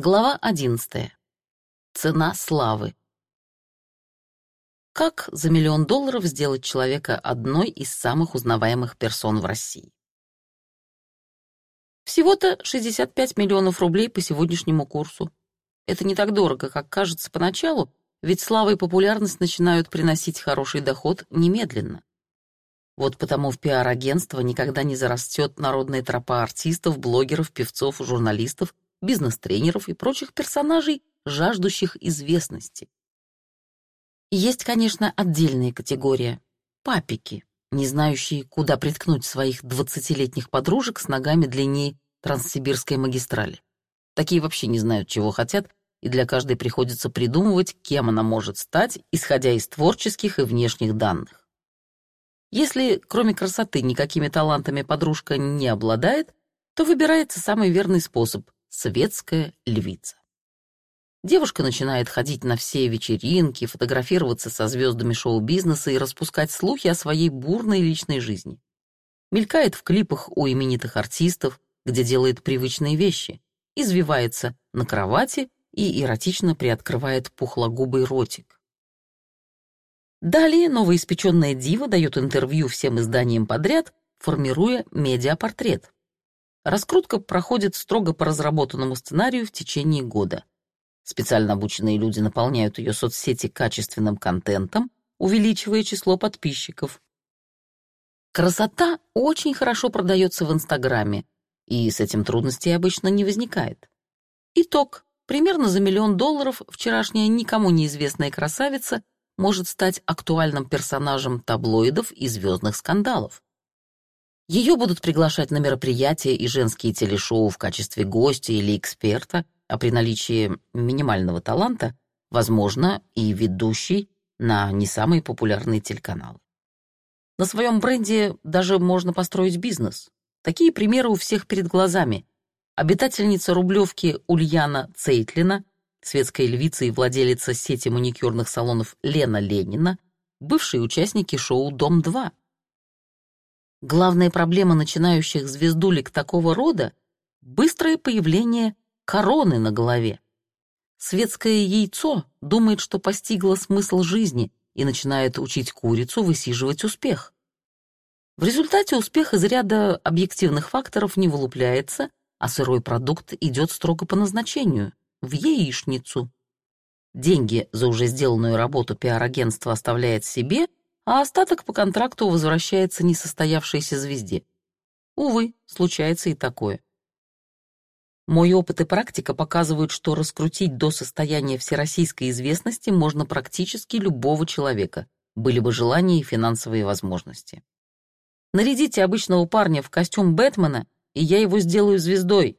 Глава 11. Цена славы. Как за миллион долларов сделать человека одной из самых узнаваемых персон в России? Всего-то 65 миллионов рублей по сегодняшнему курсу. Это не так дорого, как кажется поначалу, ведь слава и популярность начинают приносить хороший доход немедленно. Вот потому в пиар-агентство никогда не зарастет народная тропа артистов, блогеров, певцов, журналистов, бизнес-тренеров и прочих персонажей, жаждущих известности. Есть, конечно, отдельная категория — папики, не знающие, куда приткнуть своих двадцатилетних подружек с ногами длиннее Транссибирской магистрали. Такие вообще не знают, чего хотят, и для каждой приходится придумывать, кем она может стать, исходя из творческих и внешних данных. Если, кроме красоты, никакими талантами подружка не обладает, то выбирается самый верный способ светская львица. Девушка начинает ходить на все вечеринки, фотографироваться со звездами шоу-бизнеса и распускать слухи о своей бурной личной жизни. Мелькает в клипах у именитых артистов, где делает привычные вещи, извивается на кровати и эротично приоткрывает пухлогубый ротик. Далее новоиспеченная дива дает интервью всем изданиям подряд, формируя медиапортрет. Раскрутка проходит строго по разработанному сценарию в течение года. Специально обученные люди наполняют ее соцсети качественным контентом, увеличивая число подписчиков. Красота очень хорошо продается в Инстаграме, и с этим трудностей обычно не возникает. Итог. Примерно за миллион долларов вчерашняя никому неизвестная красавица может стать актуальным персонажем таблоидов и звездных скандалов. Ее будут приглашать на мероприятия и женские телешоу в качестве гостя или эксперта, а при наличии минимального таланта, возможно, и ведущий на не самые популярные телеканалы. На своем бренде даже можно построить бизнес. Такие примеры у всех перед глазами. Обитательница Рублевки Ульяна Цейтлина, светская львица и владелица сети маникюрных салонов Лена Ленина, бывшие участники шоу «Дом-2», Главная проблема начинающих звездулек такого рода — быстрое появление короны на голове. Светское яйцо думает, что постигло смысл жизни и начинает учить курицу высиживать успех. В результате успех из ряда объективных факторов не вылупляется, а сырой продукт идет строго по назначению — в яичницу. Деньги за уже сделанную работу пиар-агентство оставляет себе — а остаток по контракту возвращается несостоявшейся звезде. Увы, случается и такое. Мой опыт и практика показывают, что раскрутить до состояния всероссийской известности можно практически любого человека, были бы желания и финансовые возможности. Нарядите обычного парня в костюм Бэтмена, и я его сделаю звездой.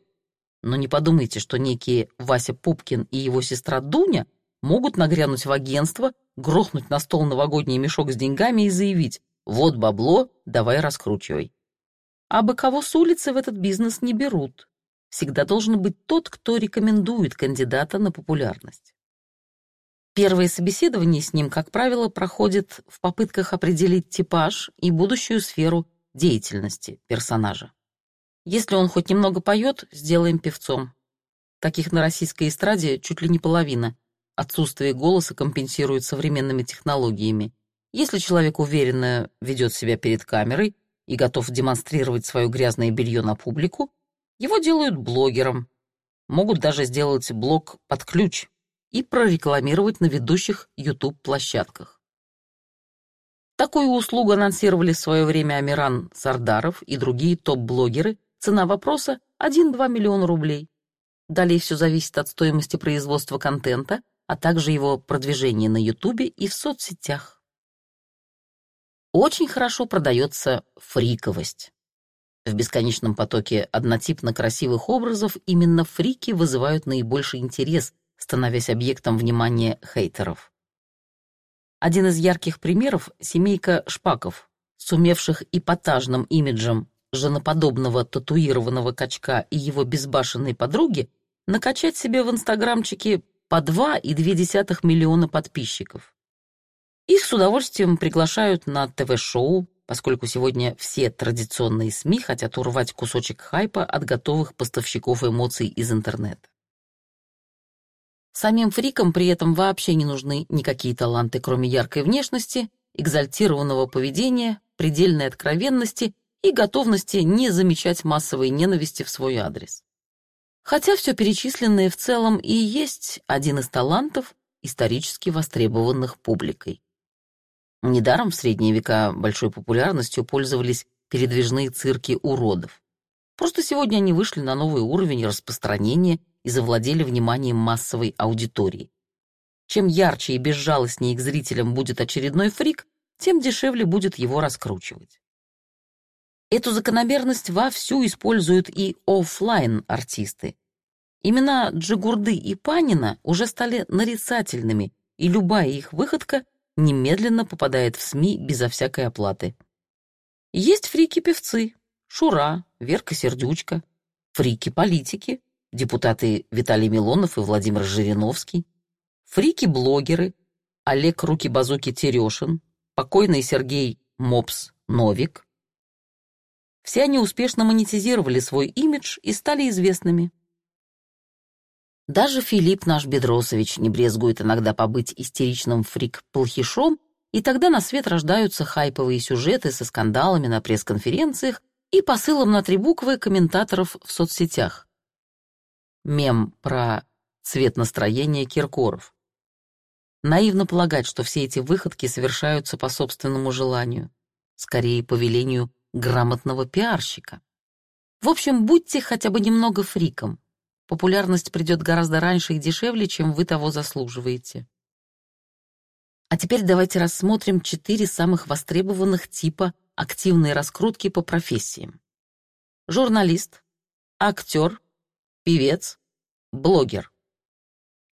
Но не подумайте, что некие Вася Пупкин и его сестра Дуня могут нагрянуть в агентство грохнуть на стол новогодний мешок с деньгами и заявить «Вот бабло, давай раскручивай». А бы кого с улицы в этот бизнес не берут. Всегда должен быть тот, кто рекомендует кандидата на популярность. Первое собеседование с ним, как правило, проходит в попытках определить типаж и будущую сферу деятельности персонажа. Если он хоть немного поет, сделаем певцом. Таких на российской эстраде чуть ли не половина — Отсутствие голоса компенсирует современными технологиями. Если человек уверенно ведет себя перед камерой и готов демонстрировать свое грязное белье на публику, его делают блогером. Могут даже сделать блог под ключ и прорекламировать на ведущих YouTube-площадках. Такую услугу анонсировали в свое время Амиран Сардаров и другие топ-блогеры. Цена вопроса — 1-2 миллиона рублей. Далее все зависит от стоимости производства контента, а также его продвижение на Ютубе и в соцсетях. Очень хорошо продается фриковость. В бесконечном потоке однотипно красивых образов именно фрики вызывают наибольший интерес, становясь объектом внимания хейтеров. Один из ярких примеров — семейка Шпаков, сумевших эпатажным имиджем женоподобного татуированного качка и его безбашенной подруги накачать себе в инстаграмчике по 2,2 миллиона подписчиков. Их с удовольствием приглашают на ТВ-шоу, поскольку сегодня все традиционные СМИ хотят урвать кусочек хайпа от готовых поставщиков эмоций из интернета. Самим фрикам при этом вообще не нужны никакие таланты, кроме яркой внешности, экзальтированного поведения, предельной откровенности и готовности не замечать массовой ненависти в свой адрес. Хотя все перечисленное в целом и есть один из талантов, исторически востребованных публикой. Недаром в средние века большой популярностью пользовались передвижные цирки уродов. Просто сегодня они вышли на новый уровень распространения и завладели вниманием массовой аудитории. Чем ярче и безжалостнее к зрителям будет очередной фрик, тем дешевле будет его раскручивать. Эту закономерность вовсю используют и офлайн артисты Имена Джигурды и Панина уже стали нарицательными, и любая их выходка немедленно попадает в СМИ безо всякой оплаты. Есть фрики-певцы, Шура, Верка Сердючка, фрики-политики, депутаты Виталий Милонов и Владимир Жириновский, фрики-блогеры, Олег Руки-Базуки Терешин, покойный Сергей Мопс Новик. Все они успешно монетизировали свой имидж и стали известными. Даже Филипп наш Бедросович не брезгует иногда побыть истеричным фрик-плохишом, и тогда на свет рождаются хайповые сюжеты со скандалами на пресс-конференциях и посылом на три буквы комментаторов в соцсетях. Мем про цвет настроения Киркоров. Наивно полагать, что все эти выходки совершаются по собственному желанию, скорее по велению грамотного пиарщика. В общем, будьте хотя бы немного фриком. Популярность придет гораздо раньше и дешевле, чем вы того заслуживаете. А теперь давайте рассмотрим четыре самых востребованных типа активной раскрутки по профессиям. Журналист, актер, певец, блогер.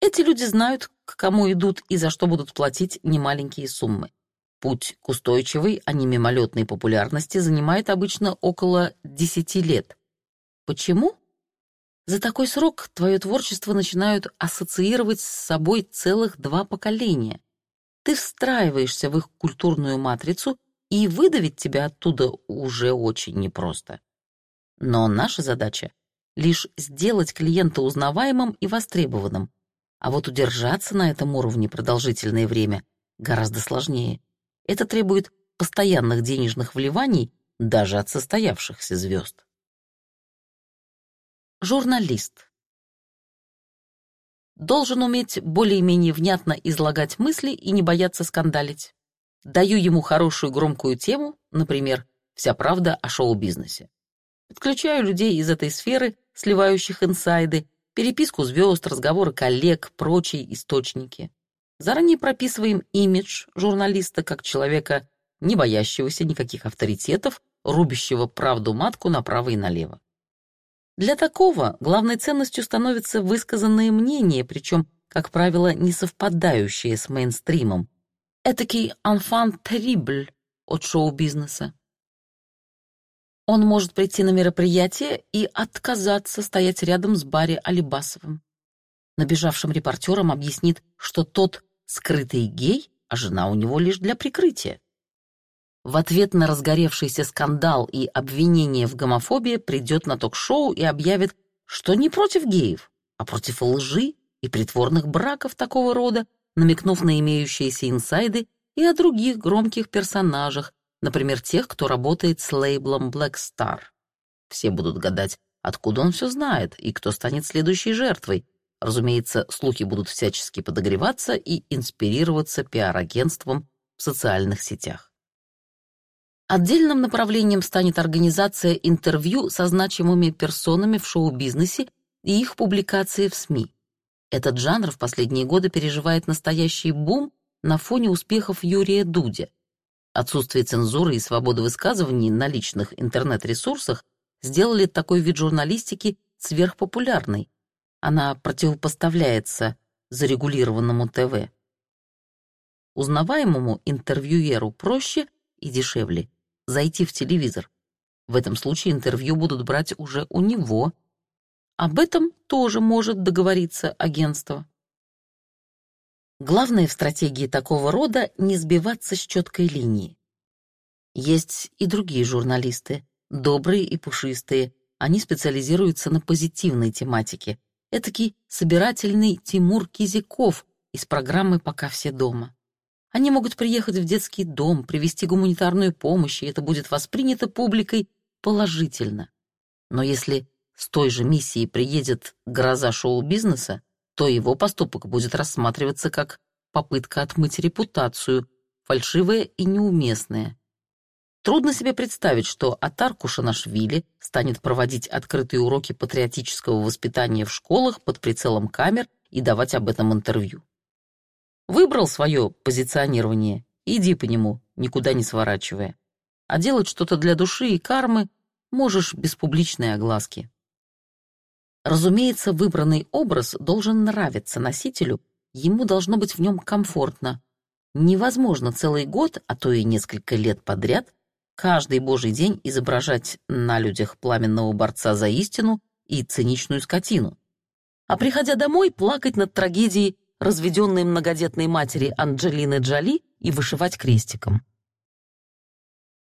Эти люди знают, к кому идут и за что будут платить немаленькие суммы. Путь к устойчивой, а не мимолетной популярности занимает обычно около 10 лет. Почему? За такой срок твое творчество начинают ассоциировать с собой целых два поколения. Ты встраиваешься в их культурную матрицу и выдавить тебя оттуда уже очень непросто. Но наша задача — лишь сделать клиента узнаваемым и востребованным, а вот удержаться на этом уровне продолжительное время гораздо сложнее. Это требует постоянных денежных вливаний даже от состоявшихся звезд. Журналист должен уметь более-менее внятно излагать мысли и не бояться скандалить. Даю ему хорошую громкую тему, например, «Вся правда о шоу-бизнесе». Подключаю людей из этой сферы, сливающих инсайды, переписку звезд, разговоры коллег, прочие источники. Заранее прописываем имидж журналиста как человека, не боящегося никаких авторитетов, рубящего правду матку направо и налево. Для такого главной ценностью становится высказанное мнение, причем, как правило, не совпадающее с мейнстримом, этакий «enfant terrible» от шоу-бизнеса. Он может прийти на мероприятие и отказаться стоять рядом с Барри Алибасовым. Набежавшим репортерам объяснит, что тот скрытый гей, а жена у него лишь для прикрытия. В ответ на разгоревшийся скандал и обвинение в гомофобии придет на ток-шоу и объявит, что не против геев, а против лжи и притворных браков такого рода, намекнув на имеющиеся инсайды и о других громких персонажах, например, тех, кто работает с лейблом Black Star. Все будут гадать, откуда он все знает и кто станет следующей жертвой. Разумеется, слухи будут всячески подогреваться и инспирироваться пиар-агентством в социальных сетях. Отдельным направлением станет организация интервью со значимыми персонами в шоу-бизнесе и их публикации в СМИ. Этот жанр в последние годы переживает настоящий бум на фоне успехов Юрия Дудя. Отсутствие цензуры и свободы высказываний на личных интернет-ресурсах сделали такой вид журналистики сверхпопулярной. Она противопоставляется зарегулированному ТВ. Узнаваемому интервьюеру проще и дешевле зайти в телевизор. В этом случае интервью будут брать уже у него, об этом тоже может договориться агентство. Главное в стратегии такого рода не сбиваться с четкой линии. Есть и другие журналисты, добрые и пушистые. Они специализируются на позитивной тематике. Этакий собирательный Тимур Кизяков из программы «Пока все дома». Они могут приехать в детский дом, привести гуманитарную помощь, и это будет воспринято публикой положительно. Но если с той же миссией приедет гроза шоу-бизнеса, то его поступок будет рассматриваться как попытка отмыть репутацию, фальшивая и неуместная. Трудно себе представить, что Атар Кушанашвили станет проводить открытые уроки патриотического воспитания в школах под прицелом камер и давать об этом интервью. Выбрал свое позиционирование, иди по нему, никуда не сворачивая. А делать что-то для души и кармы можешь без публичной огласки. Разумеется, выбранный образ должен нравиться носителю, ему должно быть в нем комфортно. Невозможно целый год, а то и несколько лет подряд, каждый божий день изображать на людях пламенного борца за истину и циничную скотину. А приходя домой, плакать над трагедией разведенной многодетной матери Анджелины Джоли и вышивать крестиком.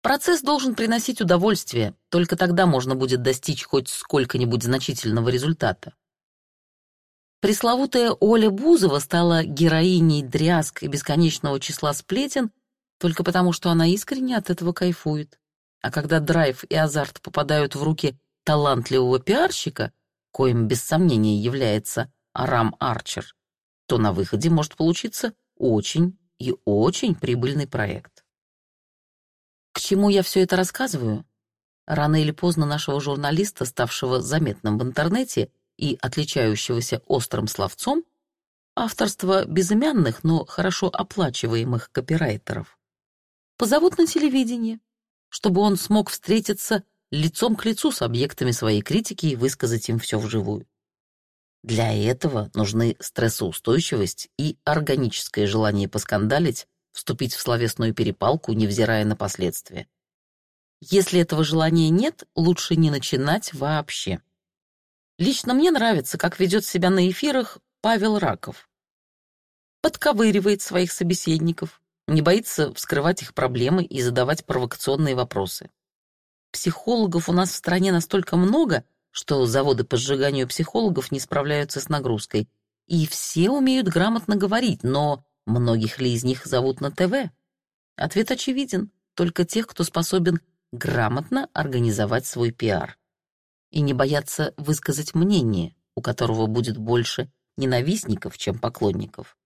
Процесс должен приносить удовольствие, только тогда можно будет достичь хоть сколько-нибудь значительного результата. Пресловутая Оля Бузова стала героиней дрязг и бесконечного числа сплетен только потому, что она искренне от этого кайфует. А когда драйв и азарт попадают в руки талантливого пиарщика, коим без сомнения является Арам Арчер, то на выходе может получиться очень и очень прибыльный проект. К чему я все это рассказываю? Рано или поздно нашего журналиста, ставшего заметным в интернете и отличающегося острым словцом, авторство безымянных, но хорошо оплачиваемых копирайтеров, позовут на телевидение, чтобы он смог встретиться лицом к лицу с объектами своей критики и высказать им все вживую. Для этого нужны стрессоустойчивость и органическое желание поскандалить вступить в словесную перепалку, невзирая на последствия. Если этого желания нет, лучше не начинать вообще. Лично мне нравится, как ведет себя на эфирах Павел Раков. Подковыривает своих собеседников, не боится вскрывать их проблемы и задавать провокационные вопросы. Психологов у нас в стране настолько много, что заводы по сжиганию психологов не справляются с нагрузкой. И все умеют грамотно говорить, но Многих ли из них зовут на ТВ? Ответ очевиден. Только тех, кто способен грамотно организовать свой пиар. И не бояться высказать мнение, у которого будет больше ненавистников, чем поклонников.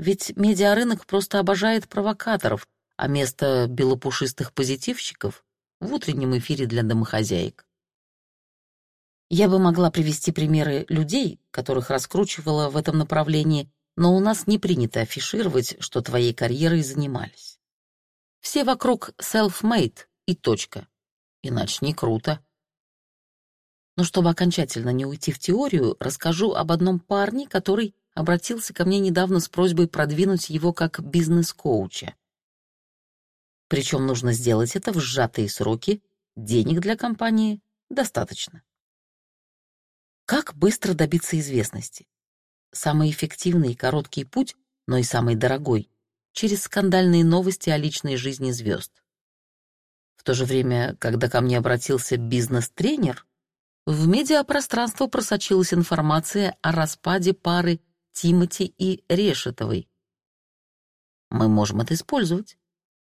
Ведь медиарынок просто обожает провокаторов, а место белопушистых позитивщиков в утреннем эфире для домохозяек. Я бы могла привести примеры людей, которых раскручивала в этом направлении но у нас не принято афишировать, что твоей карьерой занимались. Все вокруг self-made и точка. Иначе не круто. Но чтобы окончательно не уйти в теорию, расскажу об одном парне, который обратился ко мне недавно с просьбой продвинуть его как бизнес-коуча. Причем нужно сделать это в сжатые сроки, денег для компании достаточно. Как быстро добиться известности? Самый эффективный и короткий путь, но и самый дорогой, через скандальные новости о личной жизни звезд. В то же время, когда ко мне обратился бизнес-тренер, в медиапространство просочилась информация о распаде пары Тимати и Решетовой. Мы можем это использовать.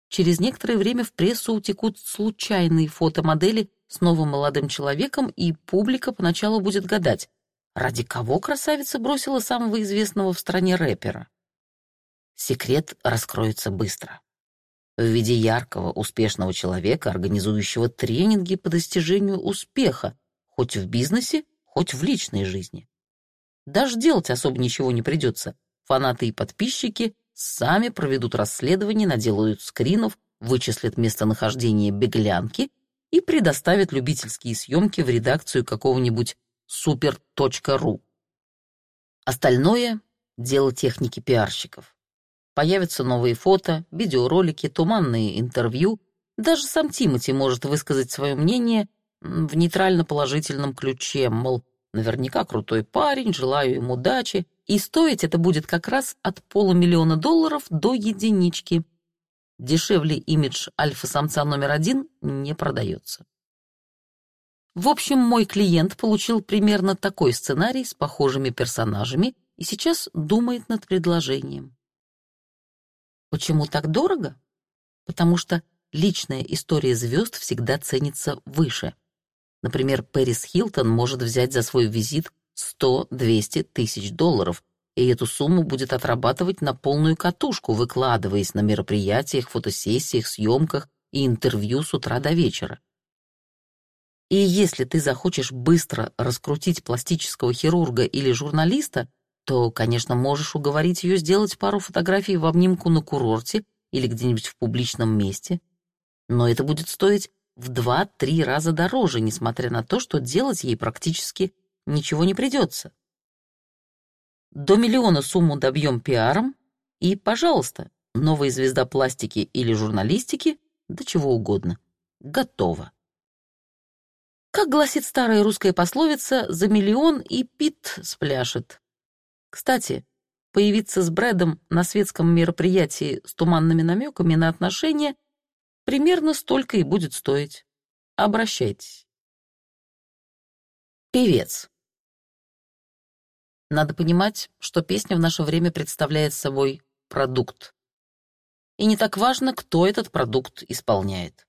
Через некоторое время в прессу утекут случайные фотомодели с новым молодым человеком, и публика поначалу будет гадать, Ради кого красавица бросила самого известного в стране рэпера? Секрет раскроется быстро. В виде яркого, успешного человека, организующего тренинги по достижению успеха, хоть в бизнесе, хоть в личной жизни. Даже делать особо ничего не придется. Фанаты и подписчики сами проведут расследование, наделают скринов, вычислят местонахождение беглянки и предоставят любительские съемки в редакцию какого-нибудь super.ru. Остальное — дело техники пиарщиков. Появятся новые фото, видеоролики, туманные интервью. Даже сам Тимати может высказать свое мнение в нейтрально-положительном ключе, мол, наверняка крутой парень, желаю ему удачи, и стоить это будет как раз от полумиллиона долларов до единички. Дешевле имидж альфа-самца номер один не продается. В общем, мой клиент получил примерно такой сценарий с похожими персонажами и сейчас думает над предложением. Почему так дорого? Потому что личная история звезд всегда ценится выше. Например, Пэрис Хилтон может взять за свой визит 100-200 тысяч долларов, и эту сумму будет отрабатывать на полную катушку, выкладываясь на мероприятиях, фотосессиях, съемках и интервью с утра до вечера. И если ты захочешь быстро раскрутить пластического хирурга или журналиста, то, конечно, можешь уговорить ее сделать пару фотографий в обнимку на курорте или где-нибудь в публичном месте. Но это будет стоить в два-три раза дороже, несмотря на то, что делать ей практически ничего не придется. До миллиона сумму добьем пиаром, и, пожалуйста, новая звезда пластики или журналистики, да чего угодно, готова. Как гласит старая русская пословица, за миллион и пит спляшет. Кстати, появиться с Брэдом на светском мероприятии с туманными намеками на отношения примерно столько и будет стоить. Обращайтесь. Певец. Надо понимать, что песня в наше время представляет собой продукт. И не так важно, кто этот продукт исполняет.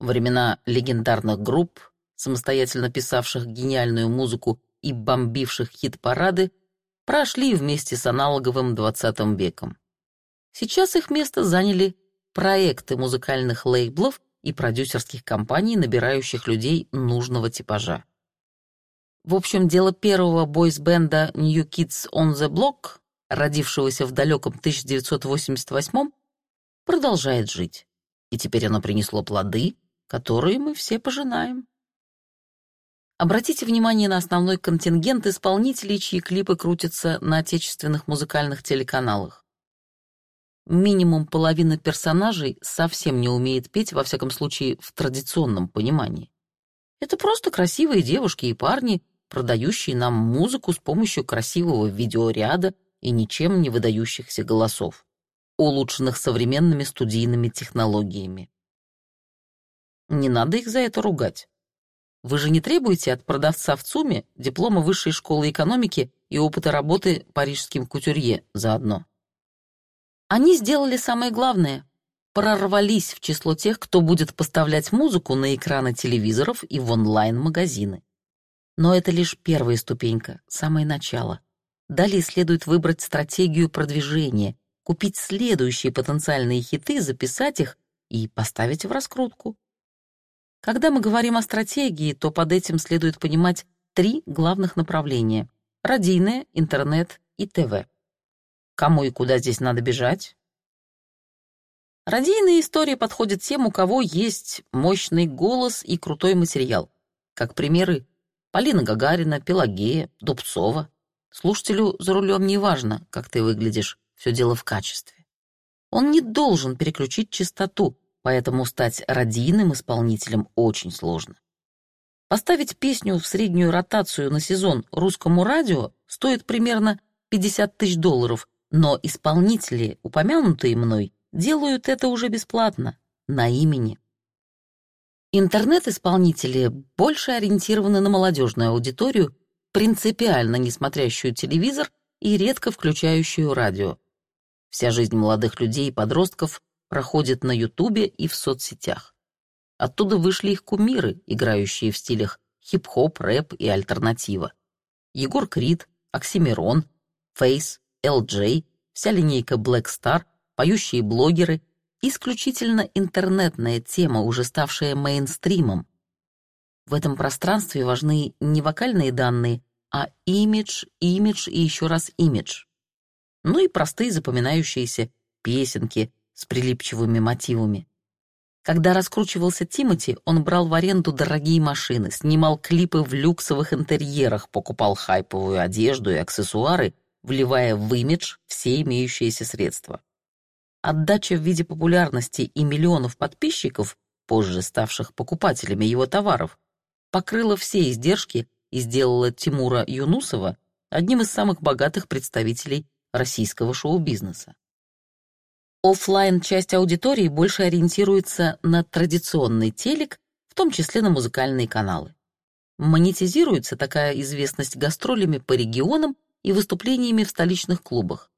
времена легендарных групп, самостоятельно писавших гениальную музыку и бомбивших хит-парады, прошли вместе с аналоговым XX веком. Сейчас их место заняли проекты музыкальных лейблов и продюсерских компаний, набирающих людей нужного типажа. В общем, дело первого бойс-бенда New Kids on the Block, родившегося в далеком 1988 продолжает жить. И теперь оно принесло плоды, которые мы все пожинаем. Обратите внимание на основной контингент исполнителей, чьи клипы крутятся на отечественных музыкальных телеканалах. Минимум половина персонажей совсем не умеет петь, во всяком случае, в традиционном понимании. Это просто красивые девушки и парни, продающие нам музыку с помощью красивого видеоряда и ничем не выдающихся голосов, улучшенных современными студийными технологиями. Не надо их за это ругать. Вы же не требуете от продавца в ЦУМе диплома высшей школы экономики и опыта работы парижским кутюрье заодно. Они сделали самое главное — прорвались в число тех, кто будет поставлять музыку на экраны телевизоров и в онлайн-магазины. Но это лишь первая ступенька, самое начало. Далее следует выбрать стратегию продвижения, купить следующие потенциальные хиты, записать их и поставить в раскрутку. Когда мы говорим о стратегии, то под этим следует понимать три главных направления — радийное, интернет и ТВ. Кому и куда здесь надо бежать? Радийная история подходит тем, у кого есть мощный голос и крутой материал. Как примеры Полина Гагарина, Пелагея, Дубцова. Слушателю за рулем не важно, как ты выглядишь, все дело в качестве. Он не должен переключить частоту, поэтому стать радийным исполнителем очень сложно. Поставить песню в среднюю ротацию на сезон русскому радио стоит примерно 50 тысяч долларов, но исполнители, упомянутые мной, делают это уже бесплатно, на имени. Интернет-исполнители больше ориентированы на молодежную аудиторию, принципиально не смотрящую телевизор и редко включающую радио. Вся жизнь молодых людей и подростков проходит на Ютубе и в соцсетях. Оттуда вышли их кумиры, играющие в стилях хип-хоп, рэп и альтернатива. Егор Крид, Оксимирон, Фейс, LJ, вся линейка Black Star, поющие блогеры, исключительно интернетная тема, уже ставшая мейнстримом. В этом пространстве важны не вокальные данные, а имидж, имидж и еще раз имидж. Ну и простые запоминающиеся песенки, с прилипчивыми мотивами. Когда раскручивался Тимати, он брал в аренду дорогие машины, снимал клипы в люксовых интерьерах, покупал хайповую одежду и аксессуары, вливая в имидж все имеющиеся средства. Отдача в виде популярности и миллионов подписчиков, позже ставших покупателями его товаров, покрыла все издержки и сделала Тимура Юнусова одним из самых богатых представителей российского шоу-бизнеса. Оффлайн часть аудитории больше ориентируется на традиционный телек, в том числе на музыкальные каналы. Монетизируется такая известность гастролями по регионам и выступлениями в столичных клубах.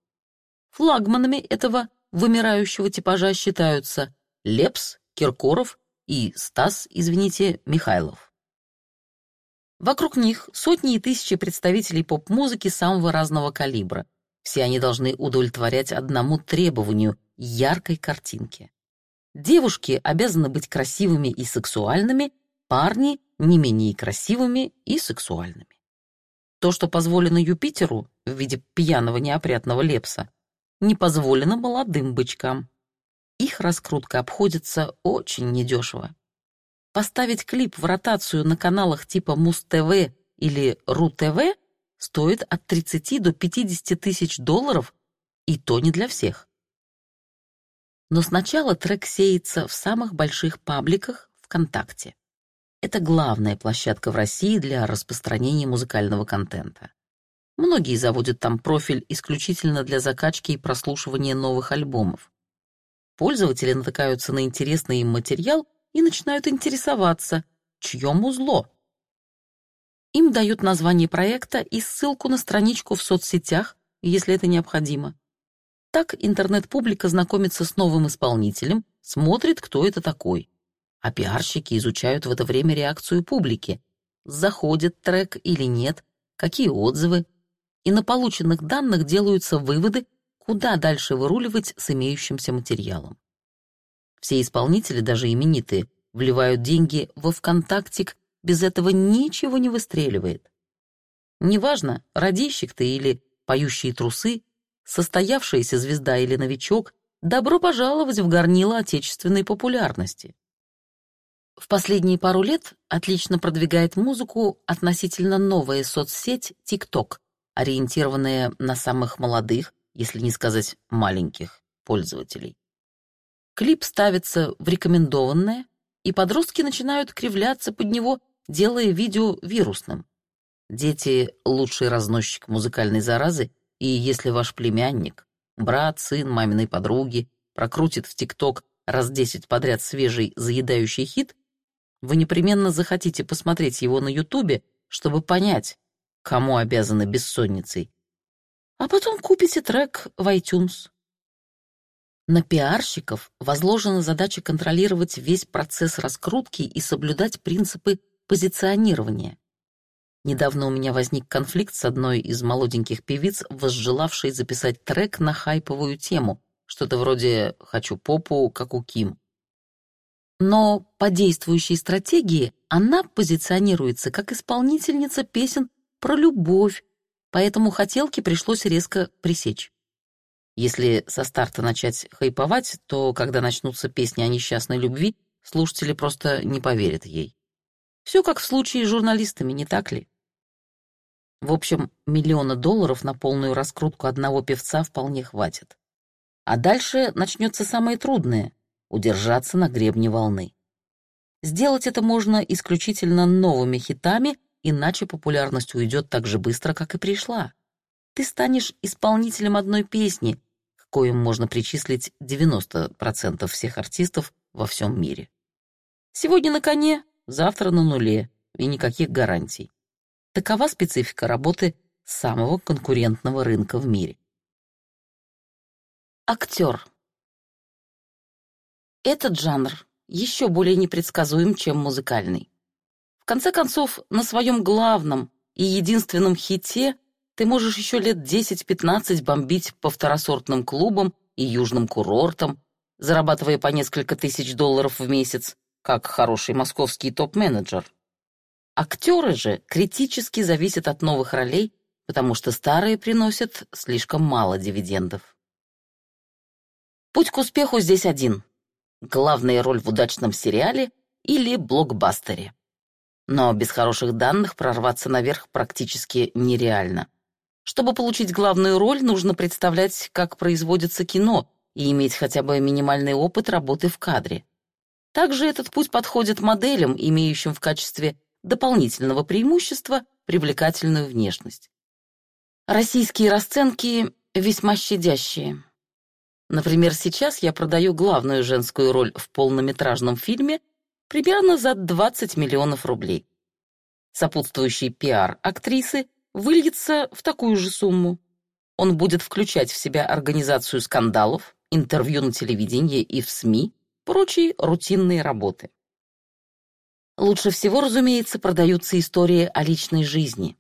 Флагманами этого вымирающего типажа считаются Лепс, Киркоров и Стас, извините, Михайлов. Вокруг них сотни и тысячи представителей поп-музыки самого разного калибра. Все они должны удовлетворять одному требованию — яркой картинке. Девушки обязаны быть красивыми и сексуальными, парни — не менее красивыми и сексуальными. То, что позволено Юпитеру в виде пьяного неопрятного лепса, не позволено молодым бычкам. Их раскрутка обходится очень недешево. Поставить клип в ротацию на каналах типа Муз-ТВ или РУ-ТВ стоит от 30 до 50 тысяч долларов, и то не для всех. Но сначала трек сеется в самых больших пабликах ВКонтакте. Это главная площадка в России для распространения музыкального контента. Многие заводят там профиль исключительно для закачки и прослушивания новых альбомов. Пользователи натыкаются на интересный им материал и начинают интересоваться, чье музло. Им дают название проекта и ссылку на страничку в соцсетях, если это необходимо. Так интернет-публика знакомится с новым исполнителем, смотрит, кто это такой. А пиарщики изучают в это время реакцию публики. Заходит трек или нет, какие отзывы, и на полученных данных делаются выводы, куда дальше выруливать с имеющимся материалом. Все исполнители, даже именитые, вливают деньги во ВКонтактик, без этого ничего не выстреливает. Неважно, радищик ты или поющие трусы, состоявшаяся звезда или новичок, добро пожаловать в горнило отечественной популярности. В последние пару лет отлично продвигает музыку относительно новая соцсеть TikTok, ориентированная на самых молодых, если не сказать маленьких, пользователей. Клип ставится в рекомендованное, и подростки начинают кривляться под него, делая видео вирусным. Дети — лучший разносчик музыкальной заразы, и если ваш племянник, брат, сын маминой подруги прокрутит в ТикТок раз десять подряд свежий заедающий хит, вы непременно захотите посмотреть его на Ютубе, чтобы понять, кому обязаны бессонницей. А потом купите трек в iTunes. На пиарщиков возложена задача контролировать весь процесс раскрутки и соблюдать принципы позиционирования. Недавно у меня возник конфликт с одной из молоденьких певиц, возжелавшей записать трек на хайповую тему, что-то вроде «хочу попу, как у Ким». Но по действующей стратегии она позиционируется как исполнительница песен про любовь, поэтому хотелки пришлось резко пресечь. Если со старта начать хайповать, то когда начнутся песни о несчастной любви, слушатели просто не поверят ей. Все как в случае с журналистами, не так ли? В общем, миллиона долларов на полную раскрутку одного певца вполне хватит. А дальше начнется самое трудное — удержаться на гребне волны. Сделать это можно исключительно новыми хитами иначе популярность уйдет так же быстро, как и пришла. Ты станешь исполнителем одной песни, к коим можно причислить 90% всех артистов во всем мире. Сегодня на коне, завтра на нуле, и никаких гарантий. Такова специфика работы самого конкурентного рынка в мире. Актер. Этот жанр еще более непредсказуем, чем музыкальный. В конце концов, на своем главном и единственном хите ты можешь еще лет 10-15 бомбить по второсортным клубам и южным курортам, зарабатывая по несколько тысяч долларов в месяц, как хороший московский топ-менеджер. Актеры же критически зависят от новых ролей, потому что старые приносят слишком мало дивидендов. Путь к успеху здесь один. Главная роль в удачном сериале или блокбастере. Но без хороших данных прорваться наверх практически нереально. Чтобы получить главную роль, нужно представлять, как производится кино, и иметь хотя бы минимальный опыт работы в кадре. Также этот путь подходит моделям, имеющим в качестве дополнительного преимущества привлекательную внешность. Российские расценки весьма щадящие. Например, сейчас я продаю главную женскую роль в полнометражном фильме примерно за 20 миллионов рублей. Сопутствующий пиар актрисы выльется в такую же сумму. Он будет включать в себя организацию скандалов, интервью на телевидении и в СМИ, прочие рутинные работы. Лучше всего, разумеется, продаются истории о личной жизни.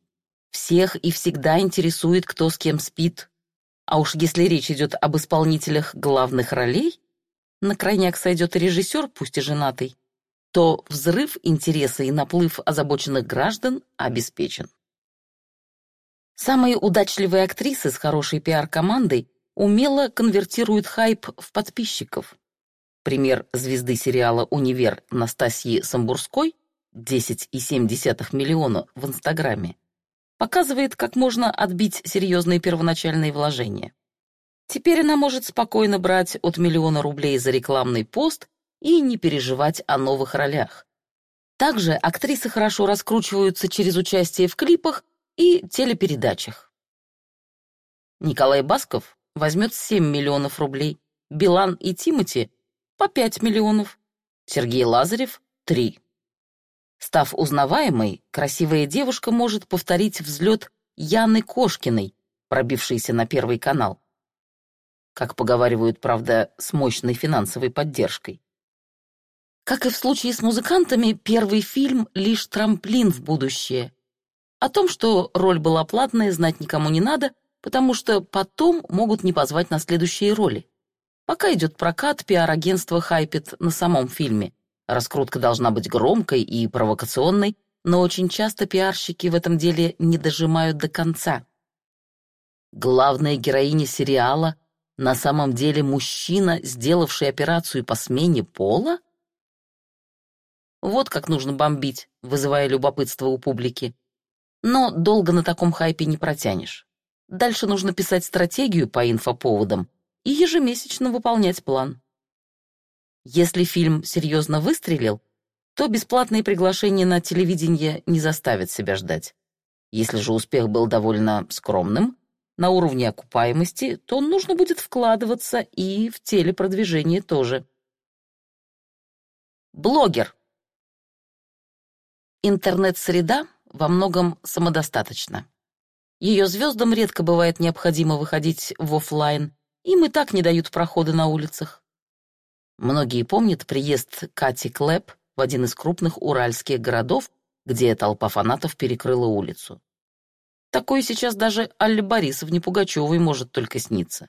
Всех и всегда интересует, кто с кем спит. А уж если речь идет об исполнителях главных ролей, на крайняк сойдет режиссер, пусть и женатый, то взрыв интереса и наплыв озабоченных граждан обеспечен. Самые удачливые актрисы с хорошей пиар-командой умело конвертируют хайп в подписчиков. Пример звезды сериала «Универ» Настасьи Самбурской 10,7 миллиона в Инстаграме показывает, как можно отбить серьезные первоначальные вложения. Теперь она может спокойно брать от миллиона рублей за рекламный пост и не переживать о новых ролях. Также актрисы хорошо раскручиваются через участие в клипах и телепередачах. Николай Басков возьмет 7 миллионов рублей, Билан и Тимати — по 5 миллионов, Сергей Лазарев — 3. Став узнаваемой, красивая девушка может повторить взлет Яны Кошкиной, пробившейся на Первый канал. Как поговаривают, правда, с мощной финансовой поддержкой. Как и в случае с музыкантами, первый фильм — лишь трамплин в будущее. О том, что роль была платная, знать никому не надо, потому что потом могут не позвать на следующие роли. Пока идет прокат, пиар-агентство хайпит на самом фильме. Раскрутка должна быть громкой и провокационной, но очень часто пиарщики в этом деле не дожимают до конца. Главная героиня сериала на самом деле мужчина, сделавший операцию по смене пола? Вот как нужно бомбить, вызывая любопытство у публики. Но долго на таком хайпе не протянешь. Дальше нужно писать стратегию по инфоповодам и ежемесячно выполнять план. Если фильм серьезно выстрелил, то бесплатные приглашения на телевидение не заставят себя ждать. Если же успех был довольно скромным, на уровне окупаемости, то нужно будет вкладываться и в телепродвижение тоже. Блогер. Интернет-среда во многом самодостаточна. Ее звездам редко бывает необходимо выходить в офлайн, им и так не дают прохода на улицах. Многие помнят приезд Кати Клэп в один из крупных уральских городов, где толпа фанатов перекрыла улицу. Такое сейчас даже Алле Борисовне Пугачевой может только сниться.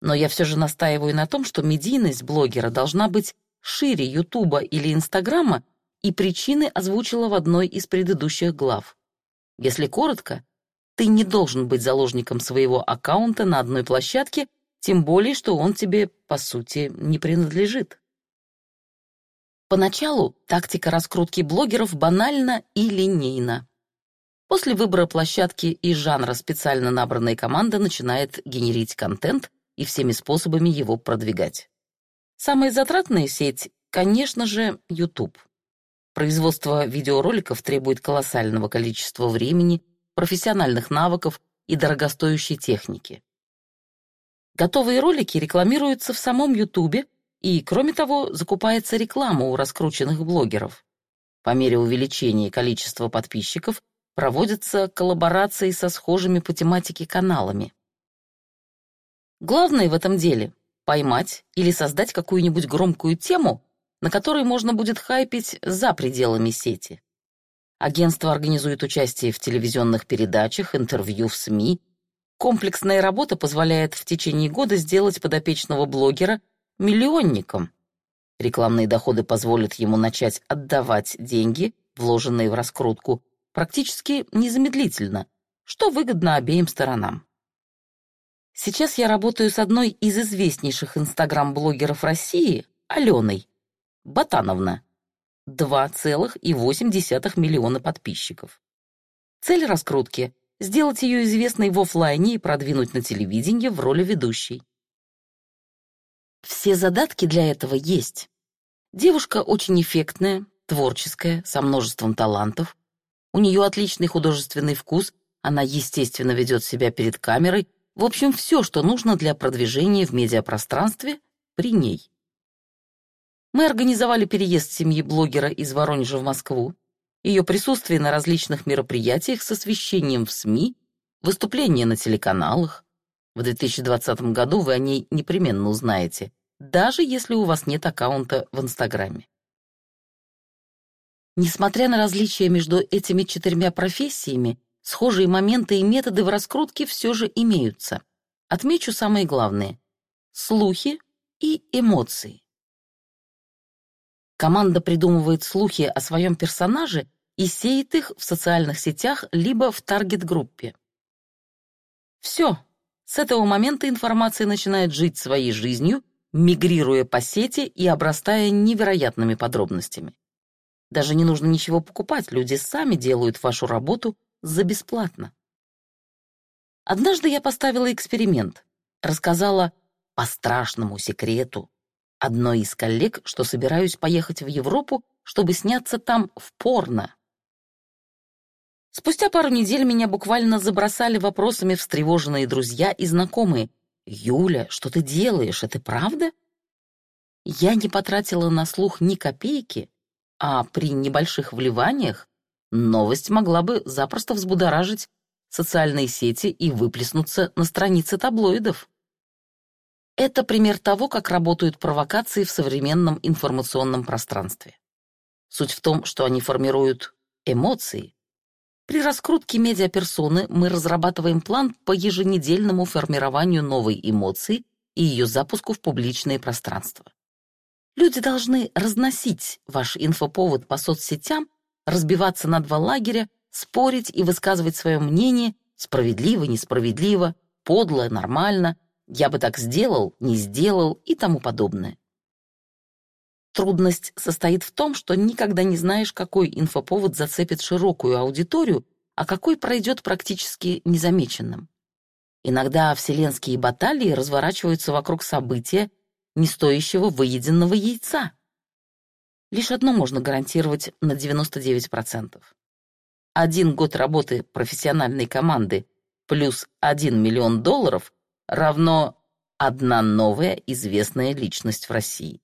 Но я все же настаиваю на том, что медийность блогера должна быть шире Ютуба или Инстаграма и причины озвучила в одной из предыдущих глав. Если коротко, ты не должен быть заложником своего аккаунта на одной площадке, тем более, что он тебе, по сути, не принадлежит. Поначалу тактика раскрутки блогеров банальна и линейна. После выбора площадки и жанра специально набранная команда начинает генерить контент и всеми способами его продвигать. Самая затратная сеть, конечно же, YouTube. Производство видеороликов требует колоссального количества времени, профессиональных навыков и дорогостоящей техники. Готовые ролики рекламируются в самом Ютубе, и, кроме того, закупается реклама у раскрученных блогеров. По мере увеличения количества подписчиков проводятся коллаборации со схожими по тематике каналами. Главное в этом деле — поймать или создать какую-нибудь громкую тему, на которой можно будет хайпить за пределами сети. Агентство организует участие в телевизионных передачах, интервью в СМИ. Комплексная работа позволяет в течение года сделать подопечного блогера миллионником. Рекламные доходы позволят ему начать отдавать деньги, вложенные в раскрутку, практически незамедлительно, что выгодно обеим сторонам. Сейчас я работаю с одной из известнейших инстаграм-блогеров России, Аленой, Батановна. 2,8 миллиона подписчиков. Цель раскрутки — сделать ее известной в офлайне и продвинуть на телевидении в роли ведущей. Все задатки для этого есть. Девушка очень эффектная, творческая, со множеством талантов. У нее отличный художественный вкус, она естественно ведет себя перед камерой. В общем, все, что нужно для продвижения в медиапространстве, при ней. Мы организовали переезд семьи блогера из Воронежа в Москву. Ее присутствие на различных мероприятиях с освещением в СМИ, выступления на телеканалах. В 2020 году вы о ней непременно узнаете, даже если у вас нет аккаунта в Инстаграме. Несмотря на различия между этими четырьмя профессиями, схожие моменты и методы в раскрутке все же имеются. Отмечу самые главные — слухи и эмоции. Команда придумывает слухи о своем персонаже и сеет их в социальных сетях либо в таргет-группе. Все, с этого момента информация начинает жить своей жизнью, мигрируя по сети и обрастая невероятными подробностями. Даже не нужно ничего покупать, люди сами делают вашу работу за бесплатно. Однажды я поставила эксперимент, рассказала по страшному секрету одной из коллег, что собираюсь поехать в Европу, чтобы сняться там в порно. Спустя пару недель меня буквально забросали вопросами встревоженные друзья и знакомые. «Юля, что ты делаешь? Это правда?» Я не потратила на слух ни копейки, а при небольших вливаниях новость могла бы запросто взбудоражить социальные сети и выплеснуться на страницы таблоидов. Это пример того, как работают провокации в современном информационном пространстве. Суть в том, что они формируют эмоции, при раскрутке медиаперсоны мы разрабатываем план по еженедельному формированию новой эмоции и ее запуску в публичное пространство. Люди должны разносить ваш инфоповод по соцсетям, разбиваться на два лагеря, спорить и высказывать свое мнение справедливо, несправедливо, подло, нормально, я бы так сделал, не сделал и тому подобное. Трудность состоит в том, что никогда не знаешь, какой инфоповод зацепит широкую аудиторию, а какой пройдет практически незамеченным. Иногда вселенские баталии разворачиваются вокруг события, не стоящего выеденного яйца. Лишь одно можно гарантировать на 99%. Один год работы профессиональной команды плюс 1 миллион долларов равно одна новая известная личность в России.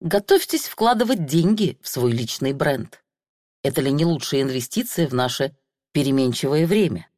Готовьтесь вкладывать деньги в свой личный бренд. Это ли не лучшая инвестиция в наше переменчивое время?